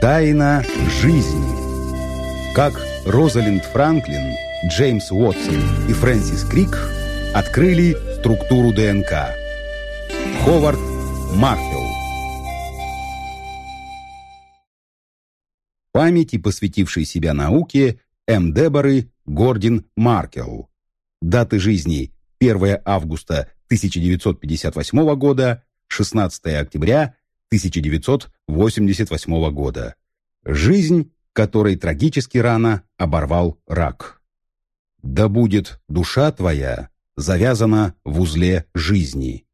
Тайна жизни. Как Розалинд Франклин, Джеймс Уотсон и Фрэнсис Крик открыли структуру ДНК. Ховард Марфилл. Памяти, посвятившей себя науке, М. Деборы Гордин Маркел. Даты жизни 1 августа 1958 года, 16 октября 1988 года. Жизнь, которой трагически рано оборвал рак. «Да будет душа твоя завязана в узле жизни».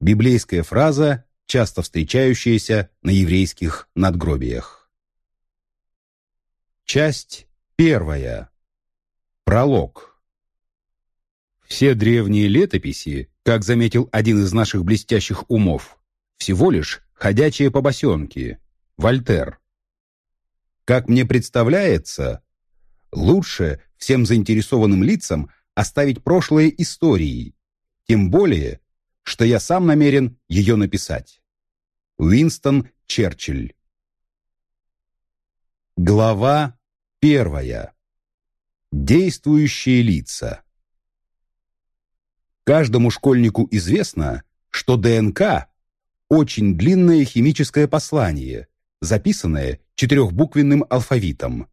Библейская фраза, часто встречающаяся на еврейских надгробиях. Часть первая. Пролог. Все древние летописи, как заметил один из наших блестящих умов, всего лишь ходячие побосенки. Вольтер. Как мне представляется, лучше всем заинтересованным лицам оставить прошлые истории, тем более, что я сам намерен ее написать. Уинстон Черчилль. Глава первая. Действующие лица. Каждому школьнику известно, что ДНК очень длинное химическое послание, записанное четырехбуквенным алфавитом.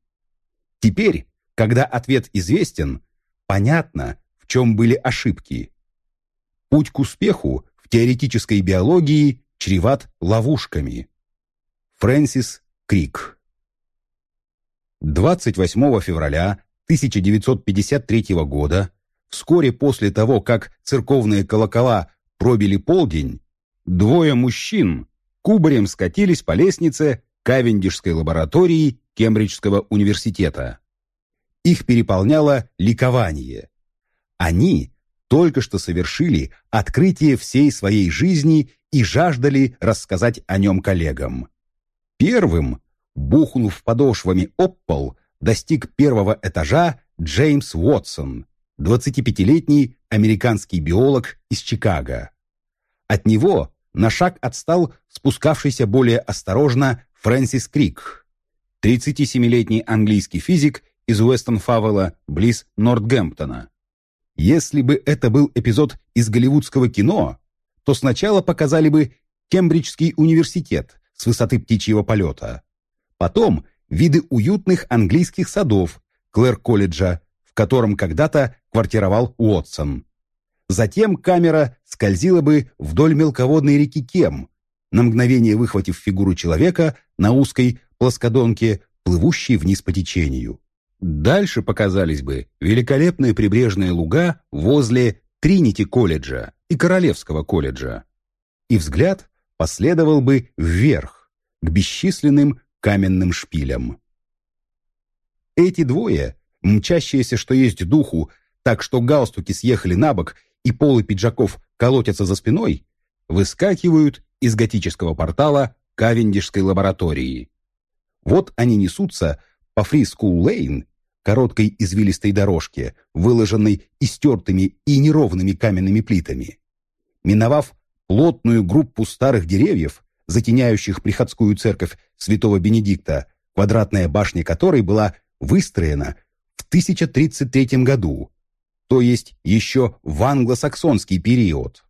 Теперь, когда ответ известен, понятно, в чем были ошибки. Путь к успеху в теоретической биологии чреват ловушками. Фрэнсис Крик 28 февраля 1953 года, вскоре после того, как церковные колокола пробили полдень, Двое мужчин кубарем скатились по лестнице Кавендишской лаборатории Кембриджского университета. Их переполняло ликование. Они только что совершили открытие всей своей жизни и жаждали рассказать о нем коллегам. Первым, бухнув подошвами об пол, достиг первого этажа Джеймс Уотсон, 25-летний американский биолог из Чикаго. От него на шаг отстал спускавшийся более осторожно Фрэнсис Крик, 37-летний английский физик из Уэстон-Фавела, близ Нортгемптона. Если бы это был эпизод из голливудского кино, то сначала показали бы Кембриджский университет с высоты птичьего полета. Потом виды уютных английских садов Клэр-колледжа, в котором когда-то квартировал Уотсон. Затем камера скользила бы вдоль мелководной реки Кем, на мгновение выхватив фигуру человека на узкой плоскодонке, плывущей вниз по течению. Дальше показались бы великолепные прибрежные луга возле Тринити-колледжа и Королевского колледжа. И взгляд последовал бы вверх, к бесчисленным каменным шпилям. Эти двое, мчащиеся, что есть духу, так что галстуки съехали на бок и полы пиджаков колотятся за спиной, выскакивают из готического портала Кавендишской лаборатории. Вот они несутся по Фри-Скул-Лейн, короткой извилистой дорожке, выложенной истертыми и неровными каменными плитами. Миновав плотную группу старых деревьев, затеняющих приходскую церковь святого Бенедикта, квадратная башня которой была выстроена в 1033 году, то есть еще в англосаксонский период.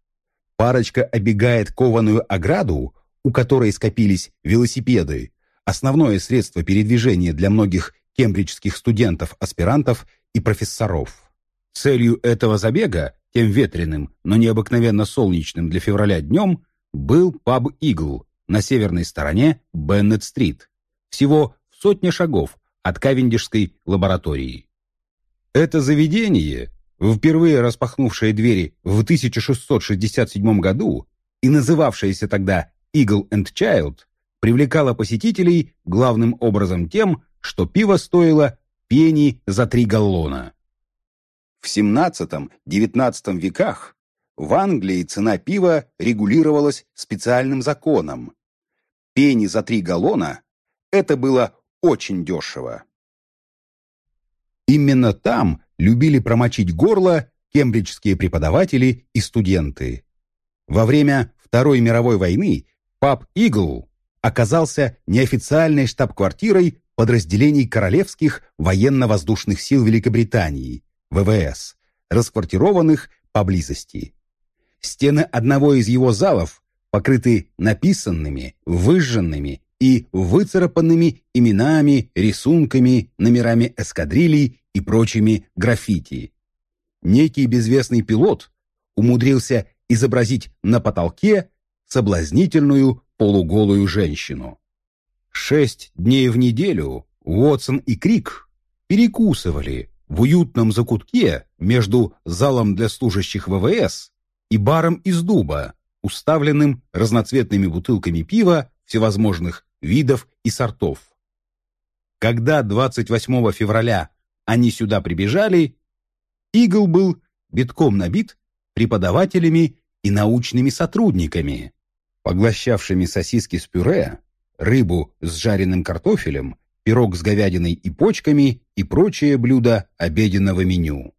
Парочка обегает кованую ограду, у которой скопились велосипеды, основное средство передвижения для многих кембриджских студентов, аспирантов и профессоров. Целью этого забега, тем ветреным, но необыкновенно солнечным для февраля днем, был паб «Игл» на северной стороне Беннет-стрит, всего в сотне шагов от Кавендишской лаборатории. Это заведение впервые распахнувшая двери в 1667 году и называвшаяся тогда Eagle and Child, привлекала посетителей главным образом тем, что пиво стоило пени за три галлона. В XVII-XIX веках в Англии цена пива регулировалась специальным законом. Пени за три галлона – это было очень дешево. Именно там любили промочить горло кембриджские преподаватели и студенты. Во время Второй мировой войны паб «Игл» оказался неофициальной штаб-квартирой подразделений Королевских военно-воздушных сил Великобритании, ВВС, расквартированных поблизости. Стены одного из его залов покрыты написанными, выжженными и выцарапанными именами, рисунками, номерами эскадрилей и прочими граффити. Некий безвестный пилот умудрился изобразить на потолке соблазнительную полуголую женщину. Шесть дней в неделю Уотсон и Крик перекусывали в уютном закутке между залом для служащих ВВС и баром из дуба, уставленным разноцветными бутылками пива всевозможных видов и сортов. Когда 28 февраля они сюда прибежали, Игл был битком набит преподавателями и научными сотрудниками, поглощавшими сосиски с пюре, рыбу с жареным картофелем, пирог с говядиной и почками и прочие блюда обеденного меню.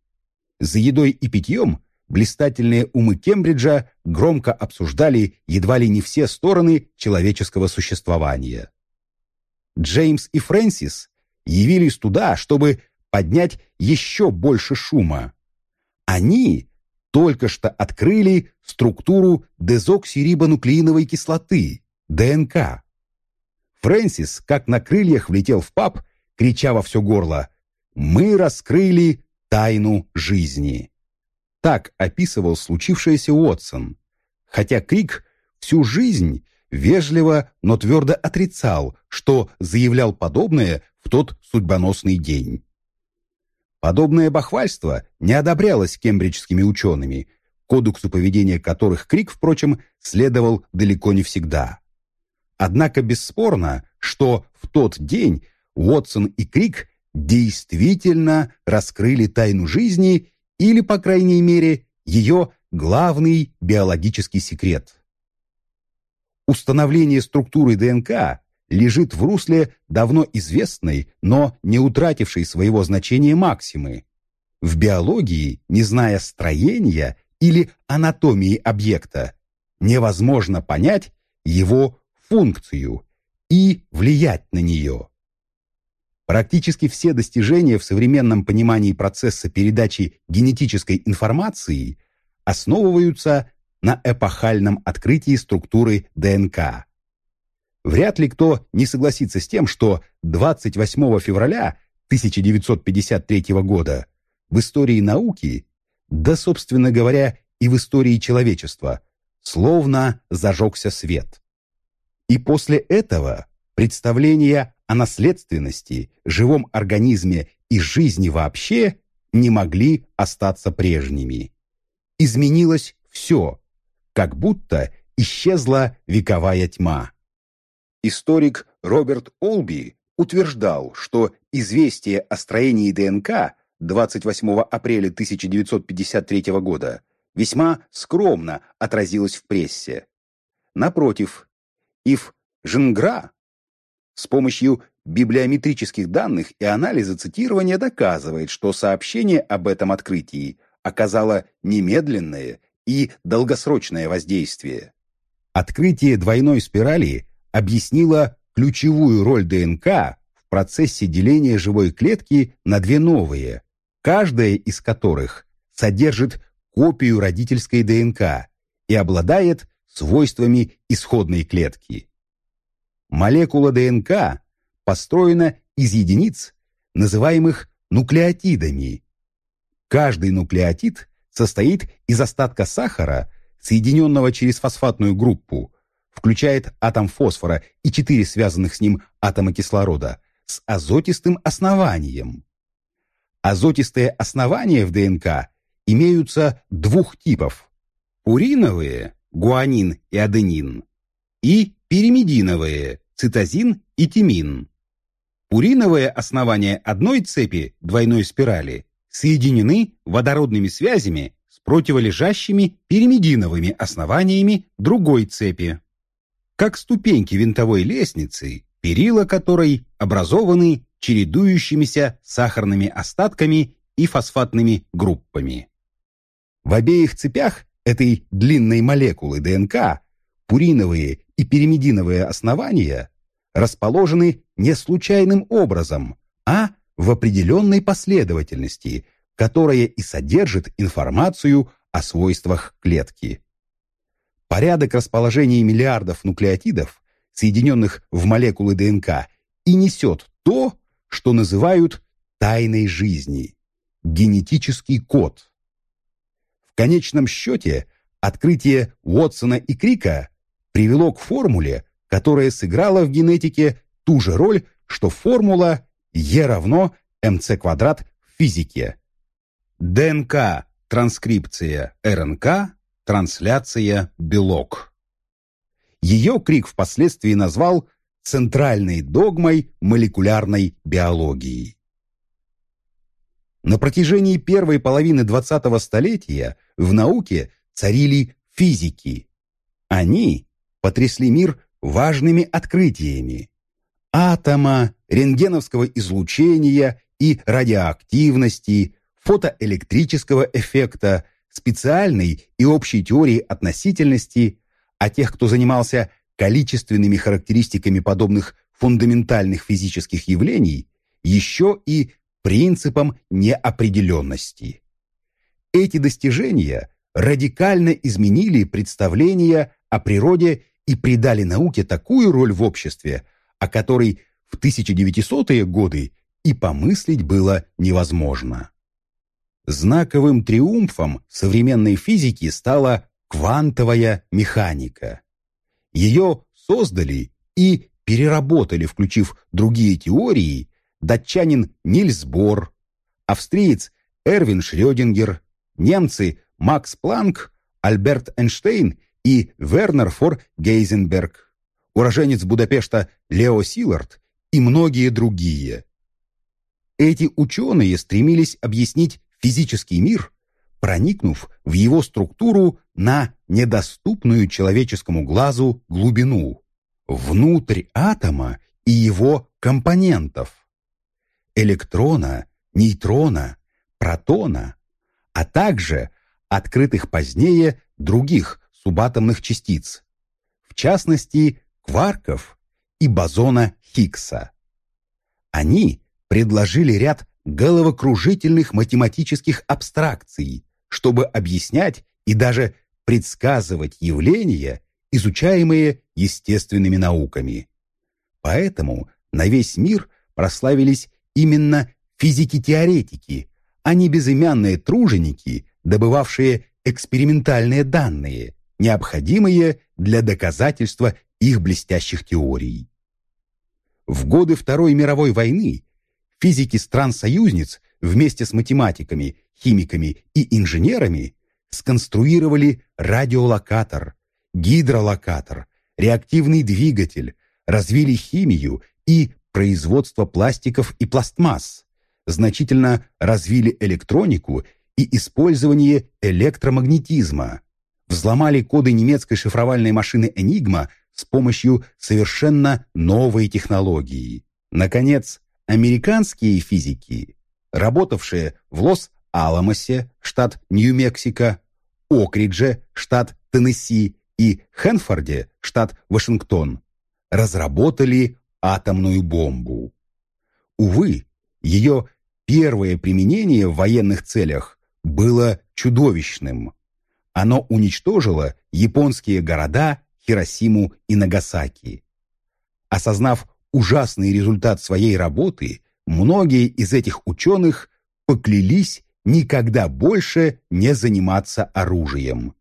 За едой и питьем блистательные умы Кембриджа громко обсуждали едва ли не все стороны человеческого существования. Джеймс и Фрэнсис явились туда, чтобы поднять еще больше шума. Они только что открыли структуру дезоксирибонуклеиновой кислоты, ДНК. Фрэнсис, как на крыльях, влетел в паб, крича во все горло «Мы раскрыли тайну жизни». Так описывал случившееся Уотсон, хотя Крик всю жизнь вежливо, но твердо отрицал, что заявлял подобное в тот судьбоносный день. Подобное бахвальство не одобрялось кембриджскими учеными, кодексу поведения которых Крик, впрочем, следовал далеко не всегда. Однако бесспорно, что в тот день Уотсон и Крик действительно раскрыли тайну жизни или, по крайней мере, ее главный биологический секрет. Установление структуры ДНК лежит в русле давно известной, но не утратившей своего значения максимы. В биологии, не зная строения или анатомии объекта, невозможно понять его функцию и влиять на нее. Практически все достижения в современном понимании процесса передачи генетической информации основываются на эпохальном открытии структуры ДНК. Вряд ли кто не согласится с тем, что 28 февраля 1953 года в истории науки, да, собственно говоря, и в истории человечества, словно зажегся свет. И после этого представления о наследственности, живом организме и жизни вообще не могли остаться прежними. Изменилось все, как будто исчезла вековая тьма. Историк Роберт Олби утверждал, что известие о строении ДНК 28 апреля 1953 года весьма скромно отразилось в прессе. Напротив, Ив Женгра с помощью библиометрических данных и анализа цитирования доказывает, что сообщение об этом открытии оказало немедленное и долгосрочное воздействие. Открытие двойной спирали объяснило ключевую роль ДНК в процессе деления живой клетки на две новые, каждая из которых содержит копию родительской ДНК и обладает свойствами исходной клетки. Молекула ДНК построена из единиц, называемых нуклеотидами. Каждый нуклеотид состоит из остатка сахара, соединенного через фосфатную группу, включает атом фосфора и четыре связанных с ним атома кислорода, с азотистым основанием. Азотистые основания в ДНК имеются двух типов – пуриновые гуанин и аденин, и пиримидиновые, цитозин и тимин. Пуриновые основания одной цепи двойной спирали соединены водородными связями с противолежащими пиримидиновыми основаниями другой цепи. Как ступеньки винтовой лестницы, перила которой образованы чередующимися сахарными остатками и фосфатными группами. В обеих цепях этой длинной молекулы ДНК пуриновые и пиримидиновые основания расположены не случайным образом, а в определенной последовательности, которая и содержит информацию о свойствах клетки. Порядок расположения миллиардов нуклеотидов, соединенных в молекулы ДНК, и несет то, что называют тайной жизни – генетический код. В конечном счете, открытие Уотсона и Крика привело к формуле, которая сыграла в генетике ту же роль, что формула Е равно МЦ квадрат в физике. ДНК – транскрипция РНК, трансляция белок. Ее Крик впоследствии назвал центральной догмой молекулярной биологии. На протяжении первой половины 20-го столетия в науке царили физики. Они потрясли мир важными открытиями. Атома, рентгеновского излучения и радиоактивности, фотоэлектрического эффекта, специальной и общей теории относительности, а тех, кто занимался количественными характеристиками подобных фундаментальных физических явлений, еще и принципом неопределенности. Эти достижения радикально изменили представления о природе и придали науке такую роль в обществе, о которой в 1900-е годы и помыслить было невозможно. Знаковым триумфом современной физики стала квантовая механика. Ее создали и переработали, включив другие теории, датчанин Нильс Бор, австриец Эрвин Шрёдингер, немцы Макс Планк, Альберт Эйнштейн и Вернер фор Гейзенберг, уроженец Будапешта Лео Силард и многие другие. Эти ученые стремились объяснить физический мир, проникнув в его структуру на недоступную человеческому глазу глубину, внутрь атома и его компонентов – электрона, нейтрона, протона, а также открытых позднее других субатомных частиц, в частности, кварков и бозона Хиггса. Они предложили ряд головокружительных математических абстракций, чтобы объяснять и даже предсказывать явления, изучаемые естественными науками. Поэтому на весь мир прославились именно физики-теоретики, а не безымянные труженики, добывавшие экспериментальные данные, необходимые для доказательства их блестящих теорий. В годы Второй мировой войны физики стран-союзниц вместе с математиками, химиками и инженерами сконструировали радиолокатор, гидролокатор, реактивный двигатель, развили химию и производство пластиков и пластмасс, значительно развили электронику и использование электромагнетизма, взломали коды немецкой шифровальной машины «Энигма» с помощью совершенно новой технологии. Наконец, американские физики, работавшие в Лос-Аламосе, штат Нью-Мексико, Окридже, штат Теннесси и Хэнфорде, штат Вашингтон, разработали атомную бомбу. Увы, ее первое применение в военных целях было чудовищным. Оно уничтожило японские города Хиросиму и Нагасаки. Осознав ужасный результат своей работы, многие из этих ученых поклялись никогда больше не заниматься оружием.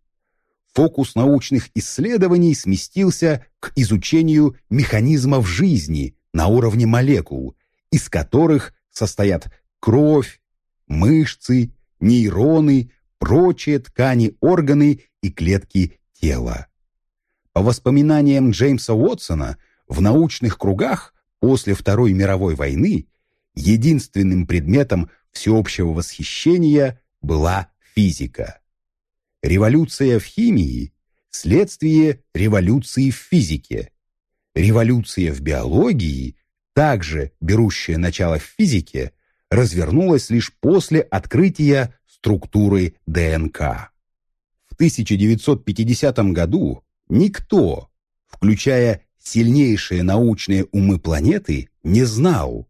Фокус научных исследований сместился к изучению механизмов жизни на уровне молекул, из которых состоят кровь, мышцы, нейроны, прочие ткани, органы и клетки тела. По воспоминаниям Джеймса Уотсона, в научных кругах после Второй мировой войны единственным предметом всеобщего восхищения была физика. Революция в химии – следствие революции в физике. Революция в биологии, также берущая начало в физике, развернулась лишь после открытия структуры ДНК. В 1950 году никто, включая сильнейшие научные умы планеты, не знал,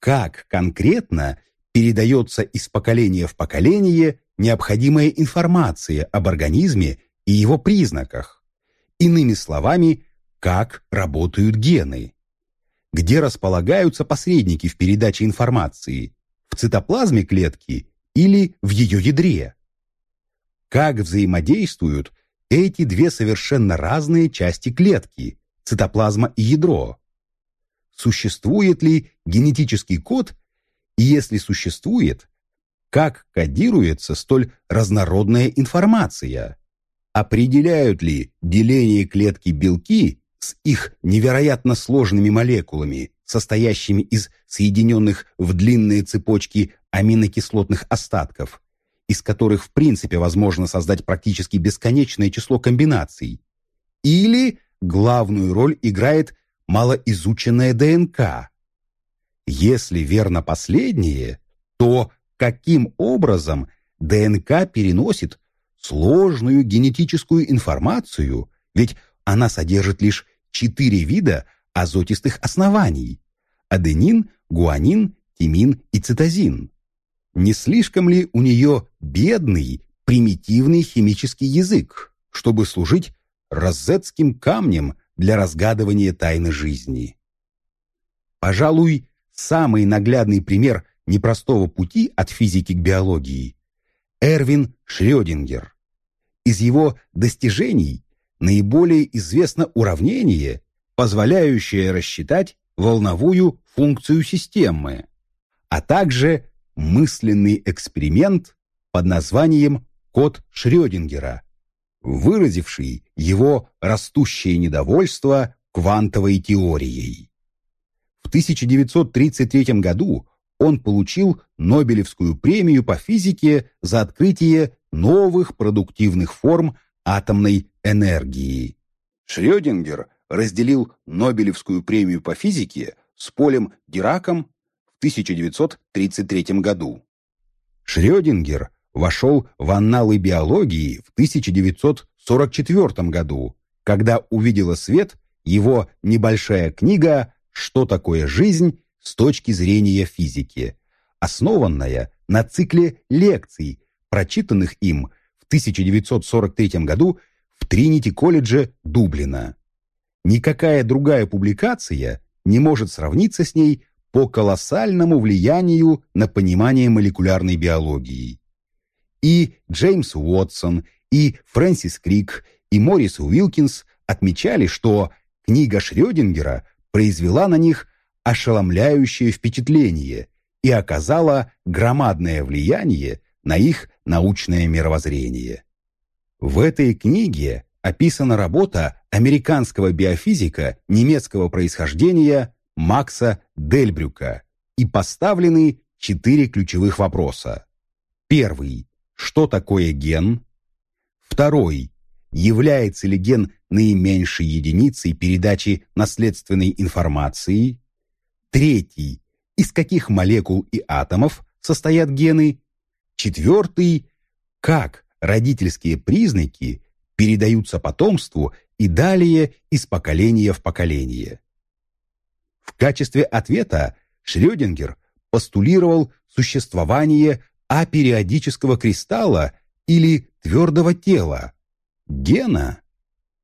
как конкретно передается из поколения в поколение необходимая информация об организме и его признаках. Иными словами, как работают гены. Где располагаются посредники в передаче информации? В цитоплазме клетки или в ее ядре? Как взаимодействуют эти две совершенно разные части клетки – цитоплазма и ядро? Существует ли генетический код, и если существует, как кодируется столь разнородная информация? Определяют ли деление клетки белки с их невероятно сложными молекулами, состоящими из соединенных в длинные цепочки аминокислотных остатков, из которых в принципе возможно создать практически бесконечное число комбинаций, или главную роль играет малоизученная ДНК. Если верно последнее, то каким образом ДНК переносит сложную генетическую информацию, ведь она содержит лишь четыре вида азотистых оснований – аденин, гуанин, тимин и цитозин. Не слишком ли у нее бедный, примитивный химический язык, чтобы служить розетским камнем для разгадывания тайны жизни? Пожалуй, самый наглядный пример непростого пути от физики к биологии – Эрвин Шрёдингер. Из его достижений наиболее известно уравнение, позволяющее рассчитать волновую функцию системы, а также мысленный эксперимент под названием «Код Шрёдингера», выразивший его растущее недовольство квантовой теорией. В 1933 году он получил Нобелевскую премию по физике за открытие новых продуктивных форм атомной энергии. Шрёдингер разделил Нобелевскую премию по физике с Полем Дираком 1933 году. Шрёдингер вошел в анналы биологии в 1944 году, когда увидела свет его небольшая книга «Что такое жизнь с точки зрения физики», основанная на цикле лекций, прочитанных им в 1943 году в Тринити-колледже Дублина. Никакая другая публикация не может сравниться с ней по колоссальному влиянию на понимание молекулярной биологии. И Джеймс Уотсон, и Фрэнсис Крик, и Морис Уилкинс отмечали, что книга Шрёдингера произвела на них ошеломляющее впечатление и оказала громадное влияние на их научное мировоззрение. В этой книге описана работа американского биофизика немецкого происхождения Макса Дельбрюка и поставлены четыре ключевых вопроса. Первый. Что такое ген? Второй. Является ли ген наименьшей единицей передачи наследственной информации? Третий. Из каких молекул и атомов состоят гены? Четвертый. Как родительские признаки передаются потомству и далее из поколения в поколение. В качестве ответа Шрёдингер постулировал существование апериодического кристалла или твердого тела, гена,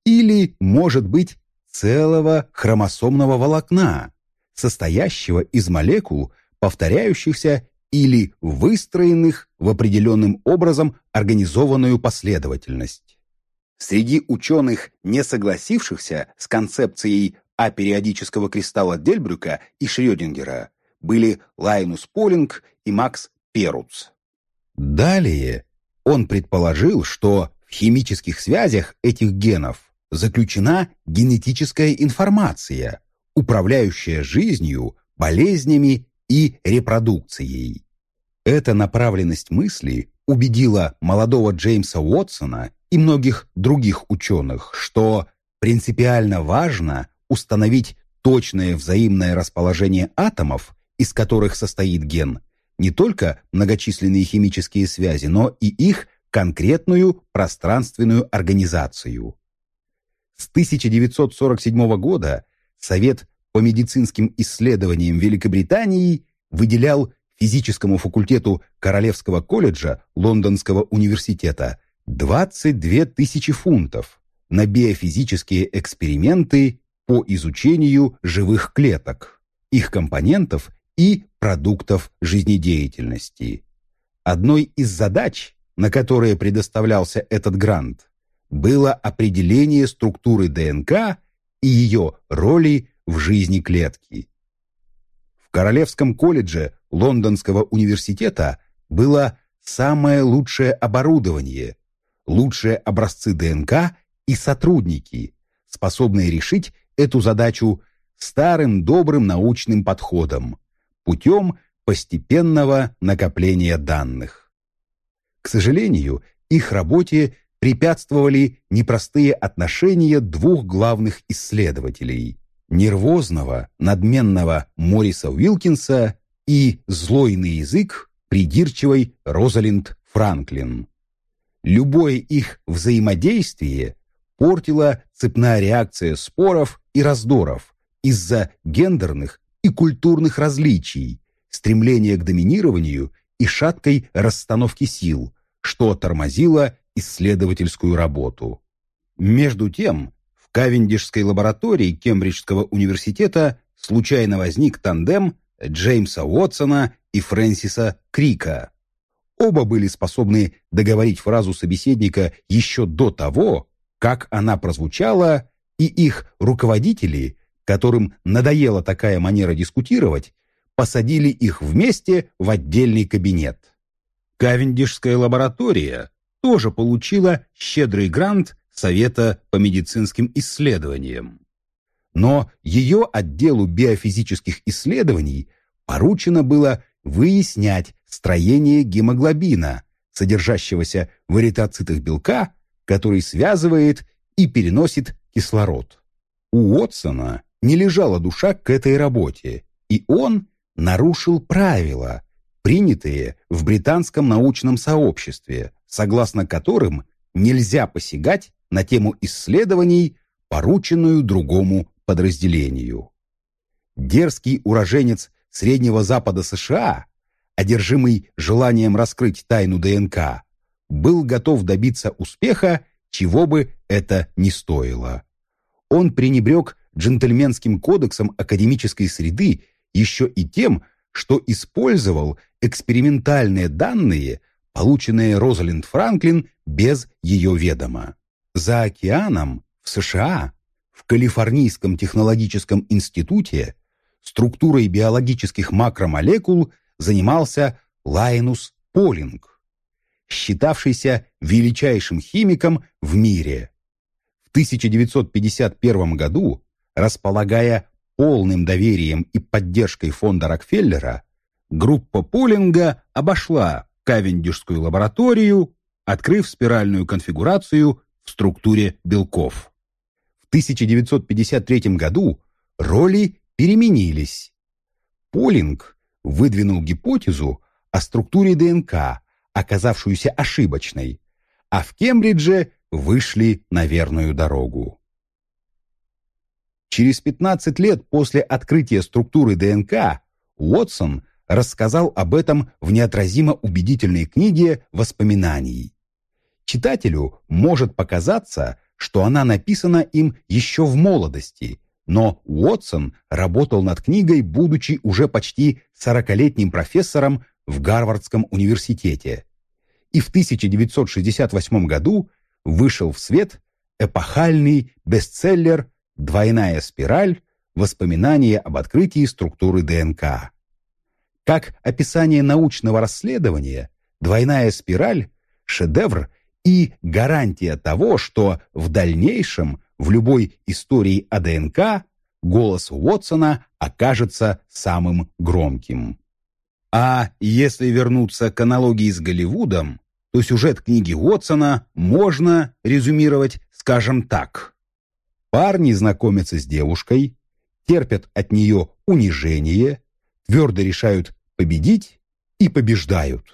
или, может быть, целого хромосомного волокна, состоящего из молекул, повторяющихся или выстроенных в определенным образом организованную последовательность. Среди ученых, не согласившихся с концепцией апериодического кристалла Дельбрюка и Шрёдингера, были Лайнус Полинг и Макс Перуц. Далее он предположил, что в химических связях этих генов заключена генетическая информация, управляющая жизнью, болезнями и репродукцией. Эта направленность мысли убедила молодого Джеймса Уотсона и многих других ученых, что принципиально важно установить точное взаимное расположение атомов, из которых состоит ген, не только многочисленные химические связи, но и их конкретную пространственную организацию. С 1947 года Совет по медицинским исследованиям Великобритании выделял физическому факультету Королевского колледжа Лондонского университета 22 тысячи фунтов на биофизические эксперименты по изучению живых клеток, их компонентов и продуктов жизнедеятельности. Одной из задач, на которые предоставлялся этот грант, было определение структуры ДНК и ее роли в жизни клетки. В Королевском колледже Лондонского университета было самое лучшее оборудование, лучшие образцы ДНК и сотрудники, способные решить эту задачу старым добрым научным подходом, путем постепенного накопления данных. К сожалению, их работе препятствовали непростые отношения двух главных исследователей – нервозного, надменного Мориса Уилкинса и злой на язык придирчивой Розалинд Франклин. Любое их взаимодействие портила цепная реакция споров и раздоров из-за гендерных и культурных различий, стремления к доминированию и шаткой расстановки сил, что тормозило исследовательскую работу. Между тем, в Кавендишской лаборатории Кембриджского университета случайно возник тандем Джеймса Уотсона и Фрэнсиса Крика. Оба были способны договорить фразу собеседника еще до того, как она прозвучала, и их руководители, которым надоела такая манера дискутировать, посадили их вместе в отдельный кабинет. Кавендишская лаборатория тоже получила щедрый грант Совета по медицинским исследованиям. Но ее отделу биофизических исследований поручено было выяснять строение гемоглобина, содержащегося в эритроцитах белка, который связывает и переносит кислород. У Уотсона не лежала душа к этой работе, и он нарушил правила, принятые в британском научном сообществе, согласно которым нельзя посягать на тему исследований, порученную другому подразделению. Дерзкий уроженец Среднего Запада США, одержимый желанием раскрыть тайну ДНК, был готов добиться успеха, чего бы это ни стоило. Он пренебрег джентльменским кодексом академической среды еще и тем, что использовал экспериментальные данные, полученные Розалинд Франклин без ее ведома. За океаном, в США, в Калифорнийском технологическом институте структурой биологических макромолекул занимался Лайнус Полинг, считавшийся величайшим химиком в мире. В 1951 году, располагая полным доверием и поддержкой фонда Рокфеллера, группа Полинга обошла Кавендишскую лабораторию, открыв спиральную конфигурацию в структуре белков. В 1953 году роли переменились. Полинг выдвинул гипотезу о структуре ДНК, оказавшуюся ошибочной, а в Кембридже вышли на верную дорогу. Через 15 лет после открытия структуры ДНК Уотсон рассказал об этом в неотразимо убедительной книге воспоминаний. Читателю может показаться, что она написана им еще в молодости, но Уотсон работал над книгой, будучи уже почти сорокалетним профессором в Гарвардском университете. И в 1968 году вышел в свет эпохальный бестселлер «Двойная спираль. Воспоминания об открытии структуры ДНК». Как описание научного расследования, «Двойная спираль» — шедевр и гарантия того, что в дальнейшем в любой истории о ДНК голос Уотсона окажется самым громким. А если вернуться к аналогии с Голливудом, то сюжет книги Уотсона можно резюмировать, скажем так. Парни знакомятся с девушкой, терпят от нее унижение, твердо решают победить и побеждают.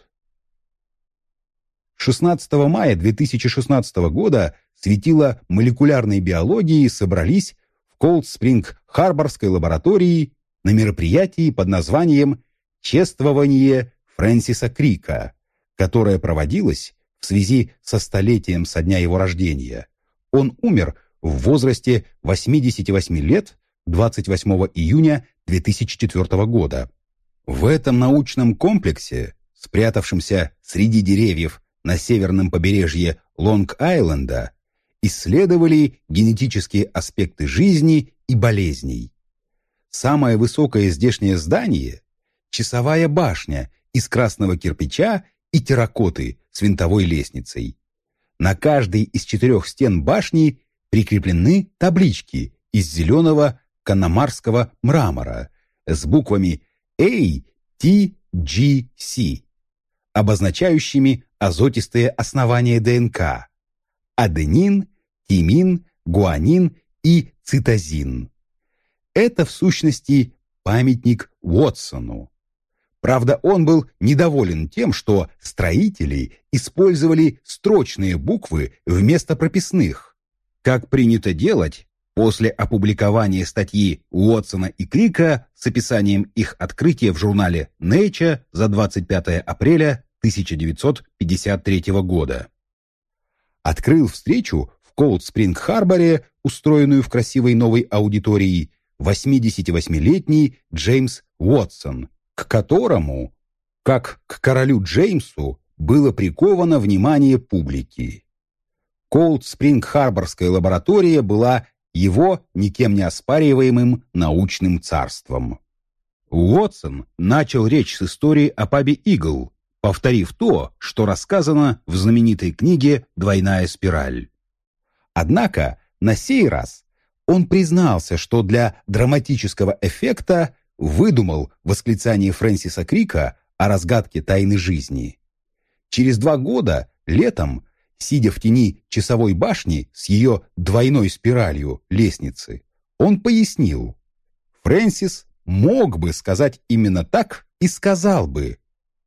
16 мая 2016 года светила молекулярной биологии собрались в Колд-Спринг-Харборской лаборатории на мероприятии под названием «Чествование Фрэнсиса Крика», которое проводилось в связи со столетием со дня его рождения. Он умер в возрасте 88 лет 28 июня 2004 года. В этом научном комплексе, спрятавшемся среди деревьев на северном побережье Лонг-Айленда, исследовали генетические аспекты жизни и болезней. Самое высокое здешнее здание – часовая башня из красного кирпича и терракоты с винтовой лестницей. На каждой из четырех стен башни прикреплены таблички из зеленого канамарского мрамора с буквами ATGC, обозначающими азотистые основания ДНК – аденин, тимин, гуанин и цитозин. Это, в сущности, памятник Уотсону. Правда, он был недоволен тем, что строители использовали строчные буквы вместо прописных, как принято делать после опубликования статьи Уотсона и Крика с описанием их открытия в журнале Nature за 25 апреля 1953 года. Открыл встречу в Коулд-Спринг-Харборе, устроенную в красивой новой аудитории, 88-летний Джеймс Уотсон, к которому, как к королю Джеймсу, было приковано внимание публики. Коулд-Спринг-Харборская лаборатория была его никем не оспариваемым научным царством. Уотсон начал речь с истории о пабе «Игл», повторив то, что рассказано в знаменитой книге «Двойная спираль». Однако на сей раз он признался, что для драматического эффекта выдумал восклицание Фрэнсиса Крика о разгадке тайны жизни. Через два года, летом, сидя в тени часовой башни с ее двойной спиралью лестницы, он пояснил, Фрэнсис мог бы сказать именно так и сказал бы,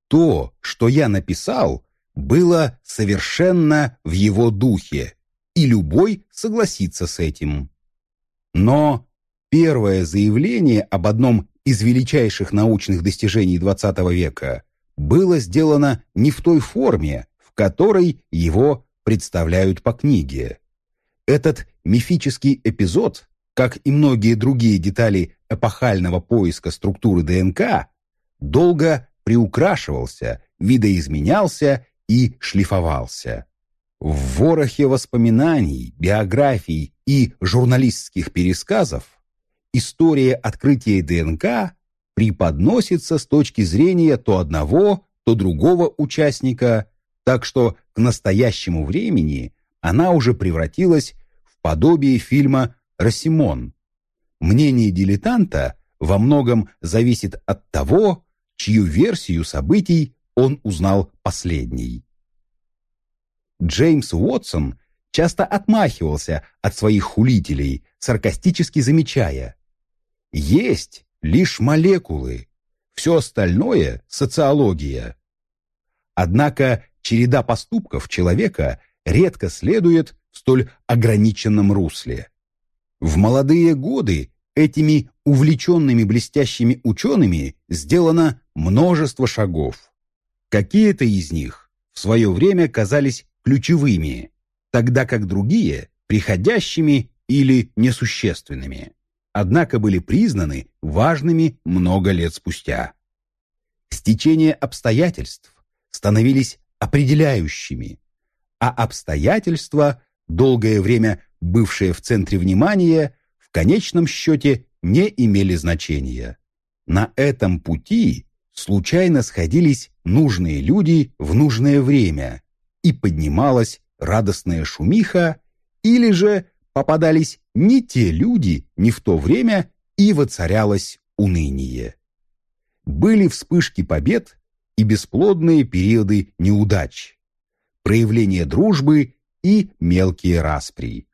то, что я написал, было совершенно в его духе, и любой согласится с этим. Но первое заявление об одном из величайших научных достижений XX века было сделано не в той форме, в которой его представляют по книге. Этот мифический эпизод, как и многие другие детали эпохального поиска структуры ДНК, долго приукрашивался, видоизменялся и шлифовался. В ворохе воспоминаний, биографий и журналистских пересказов история открытия ДНК преподносится с точки зрения то одного, то другого участника, так что к настоящему времени она уже превратилась в подобие фильма «Рассимон». Мнение дилетанта во многом зависит от того, чью версию событий он узнал последней. Джеймс Уотсон часто отмахивался от своих хулителей, саркастически замечая «Есть лишь молекулы, все остальное – социология». Однако череда поступков человека редко следует в столь ограниченном русле. В молодые годы этими увлеченными блестящими учеными сделано множество шагов. Какие-то из них в свое время казались ключевыми, тогда как другие – приходящими или несущественными, однако были признаны важными много лет спустя. Стечение обстоятельств становились определяющими, а обстоятельства, долгое время бывшие в центре внимания, в конечном счете не имели значения. На этом пути случайно сходились нужные люди в нужное время, и поднималась радостная шумиха, или же попадались не те люди не в то время, и воцарялось уныние. Были вспышки побед и бесплодные периоды неудач, проявление дружбы и мелкие распри.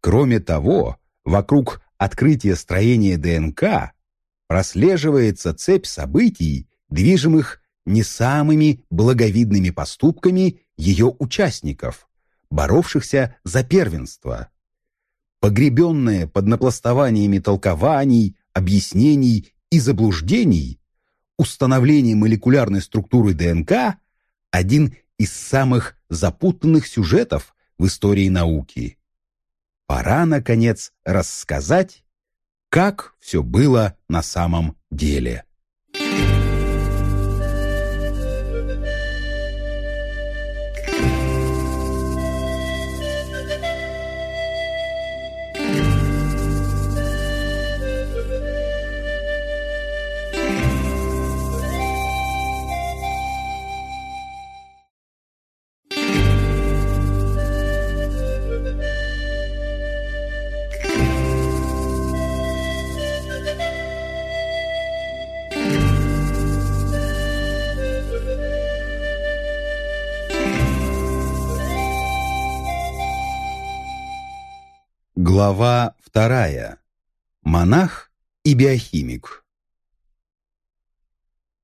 Кроме того, вокруг открытия строения ДНК прослеживается цепь событий, движимых не самыми благовидными поступками ее участников, боровшихся за первенство. Погребенное под напластованиями толкований, объяснений и заблуждений, установление молекулярной структуры ДНК – один из самых запутанных сюжетов в истории науки. Пора, наконец, рассказать, как все было на самом деле. Глава вторая. Монах и биохимик.